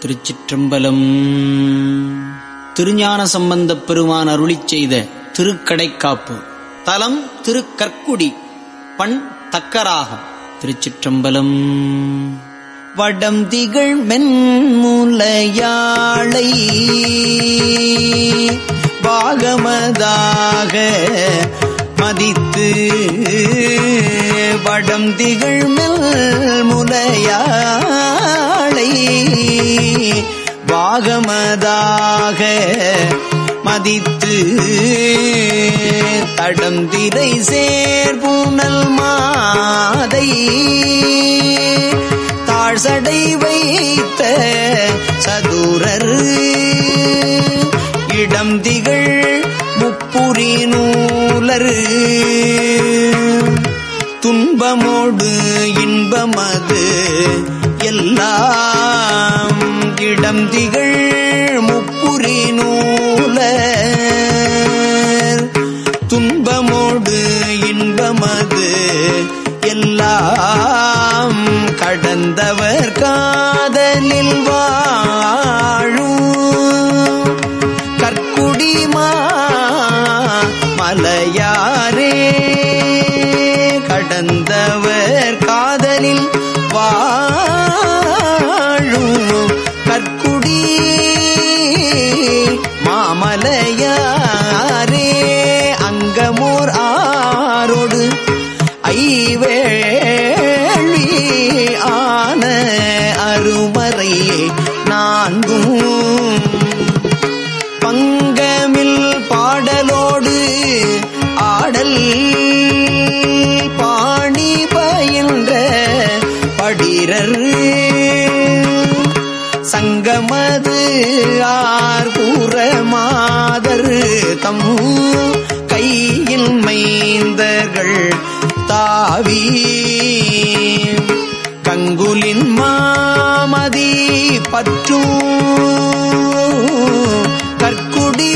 திருச்சிற்றம்பலம். திருஞான சம்பந்தப் பெருமான் அருளி செய்த திருக்கடைக்காப்பு. தலம் திருக்கற்குடி பண் தக்கராகம் திருச்சிற்றம்பலம். வடம் திகழ் மென்முலையாளை பாகமதாக மதித்து வடம் திகழ் முலையாளை பாகமதாக மதித்து தடம் திரை சேர்பூனல் மாதை. தாழ்சடை வைத்த சதுரர் இடம் திகழ் முப்புரி நூலர். துன்பமோடு இன்பமது எல்லாம் இடம் திகழ் முப்புரி நூல துன்பமோடு இன்பமது எல்லாம் கடந்தவர் காதலில் வா படிரர் சங்கமது ஆர்பூர மாதர் தம் கையில் மைந்தர்கள் தாவி. கங்குலின் மாமதி பற்றும் கற்குடி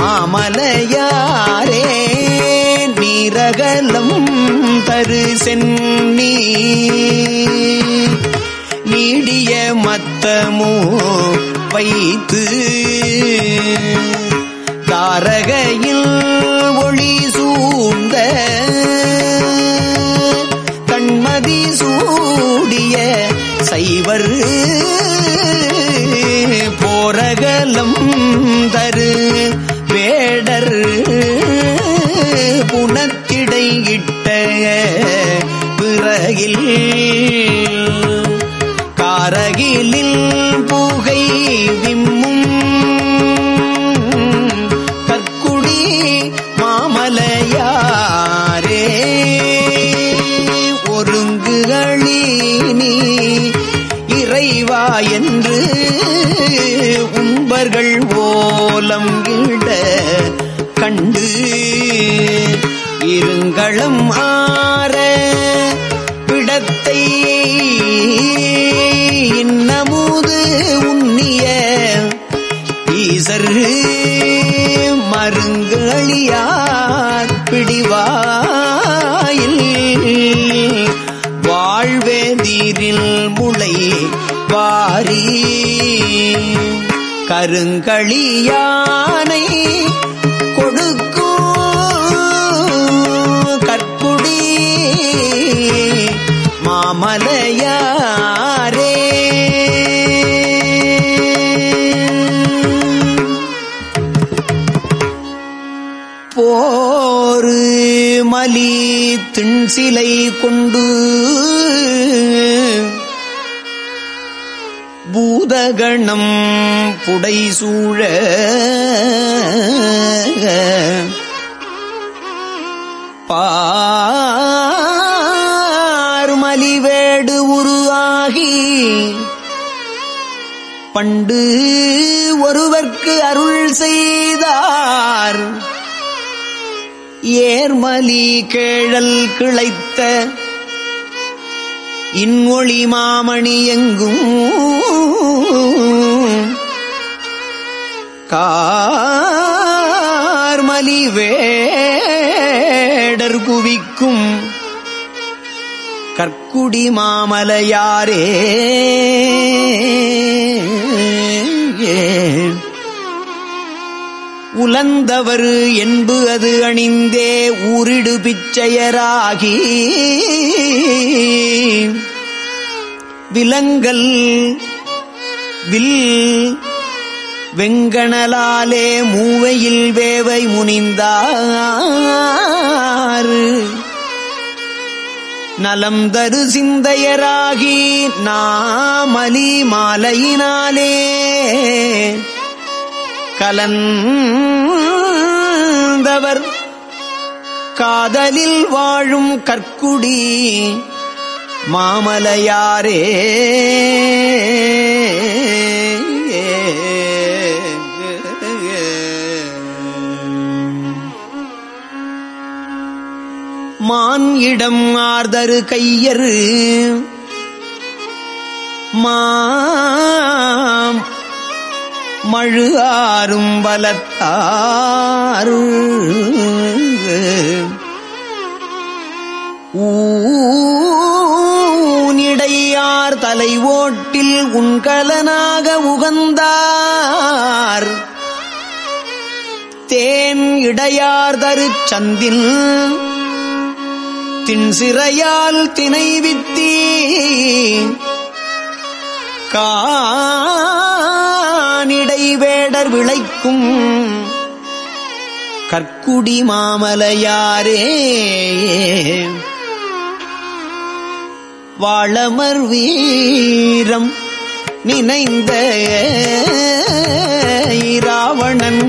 மாமலையாரே நீரகலம் தரு சென் நீடிய மத்தமோ வைத்து தாரகையில் ஒளி சூழ்ந்த கண்மதி சூடிய சைவர் போரகலம் தரு வேடர் புனத்திடையிட்ட காரகில் காரகிலில் புகை விம்மும். கற்குடி மாமலையாரே ஒருங்குகளி நீ இறைவா என்று உண்பர்கள் ஓலம் கிட கண்டு. இருங்களம் ஆற இன்னமுது உண்ணிய ஈசர் மருங்களியார் பிடிவாயில். வாழ்வேதீரில் முளை வாரி கருங்களியானை சிலை கொண்டு பூதகணம் புடைசூழ பார்மலிவேடு உருவாகி பண்டு ஒருவர்க்கு அருள் செய்தார். ஏர்மலி கேழல் கிளைத்த இன்மொழி மாமணி எங்கும்? கார்மலி வேடர் குவிக்கும் கற்குடி மாமலையாரே. உலந்தவர் என்பு அது அணிந்தே ஊரிடு பிச்சையராகி. விலங்கல் வில் வெங்கணலாலே மூவையில் வேவை முனிந்தார். நலம் தரு சிந்தையராகி நாமலி மாலையினாலே கலந்தவர். காதலில் வாழும் கற்குடி மாமலையாரே. மான் இடம் ஆர்தரு கையரு. மாம் மழு ஆறும் வலத்தாறு ஊனிடையார் தலை ஓட்டில் உண்கலனாக உகந்தார். தேன் இடையார் தரு சந்தின் தின்சிறையால் தினை கா வேடர் விளைக்கும். கற்குடி மாமலையாரே வாழமர் வீரம் நினைந்த இராவணன்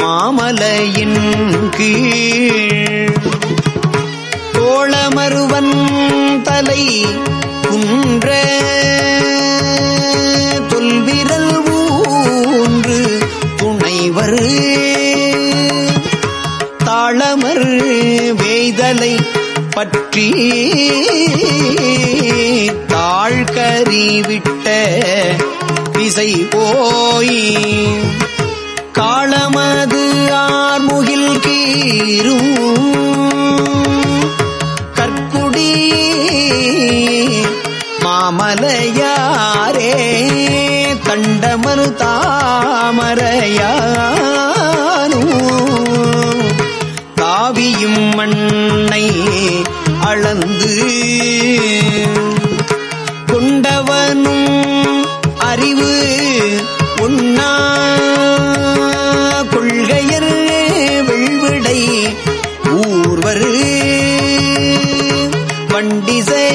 மாமலையின் கீழ். தோழமருவன் தலை குன்ற தாளமர் வேய்தலை பற்றி தாழ்கறி விட்ட விசை போய் காளமது ஆர்முகில் கீரும் கற்குடி மாமலையாரே தண்டமரு தாமரையானூ மண்ணை அளந்து கொண்டவனும் அறிவு உண்ணா கொள்கையர் வெள்விடை ஊர்வர்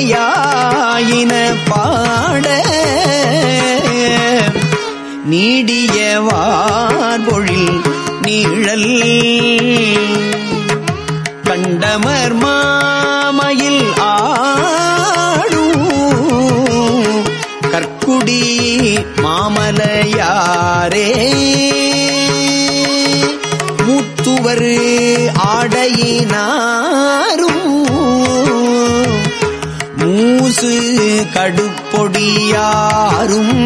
வண்டிசையாயின பாட நீடியவார் பொழில் நீழல் கண்டமர் மாமையில் ஆடும் கற்குடி மாமலையாரே. மூத்துவர் ஆடையினாரும் மூசு கடுப்பொடியாரும்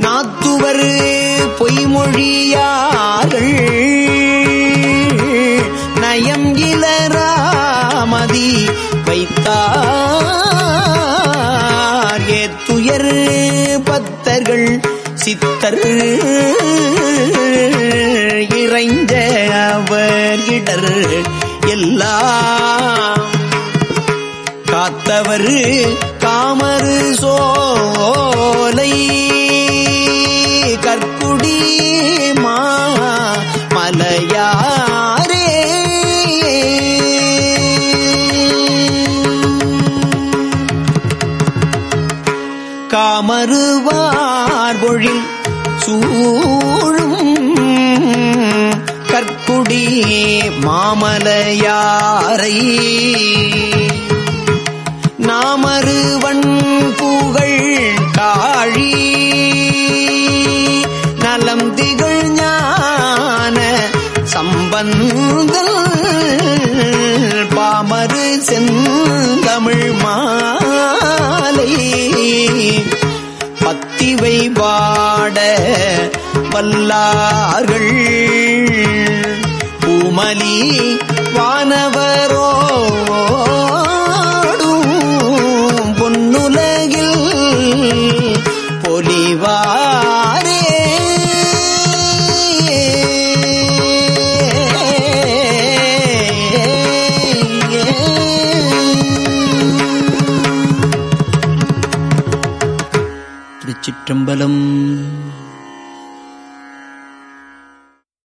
நாத்துவர் பொய்மொழியார்கள். வைத்தார் ஏத்துயர் பத்தர்கள் சித்தர் இறைஞ்ச அவர் இடர் எல்லாம். காத்தவர் காமரு சோ மறுவார் பொழில் சூழும் கற்குடி மாமலையாரை. நாமருவன் புகழ் காழி நலம் திகழ் ஞான சம்பந்தல் பாமறு செந்தமிழ் மா பாட வல்லார்கள். பூமலி வானவரோ பொன்னுலகில் பொலிவாரே. திருச்சிற்றம்பலம்